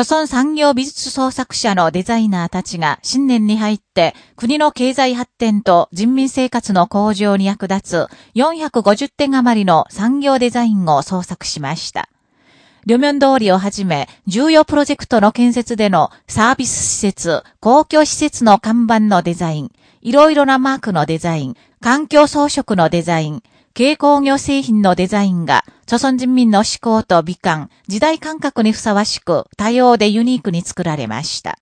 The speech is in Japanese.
著村産業美術創作者のデザイナーたちが新年に入って国の経済発展と人民生活の向上に役立つ450点余りの産業デザインを創作しました。両面通りをはじめ、重要プロジェクトの建設でのサービス施設、公共施設の看板のデザイン、いろいろなマークのデザイン、環境装飾のデザイン、軽工業製品のデザインが、著村人民の思考と美観、時代感覚にふさわしく、多様でユニークに作られました。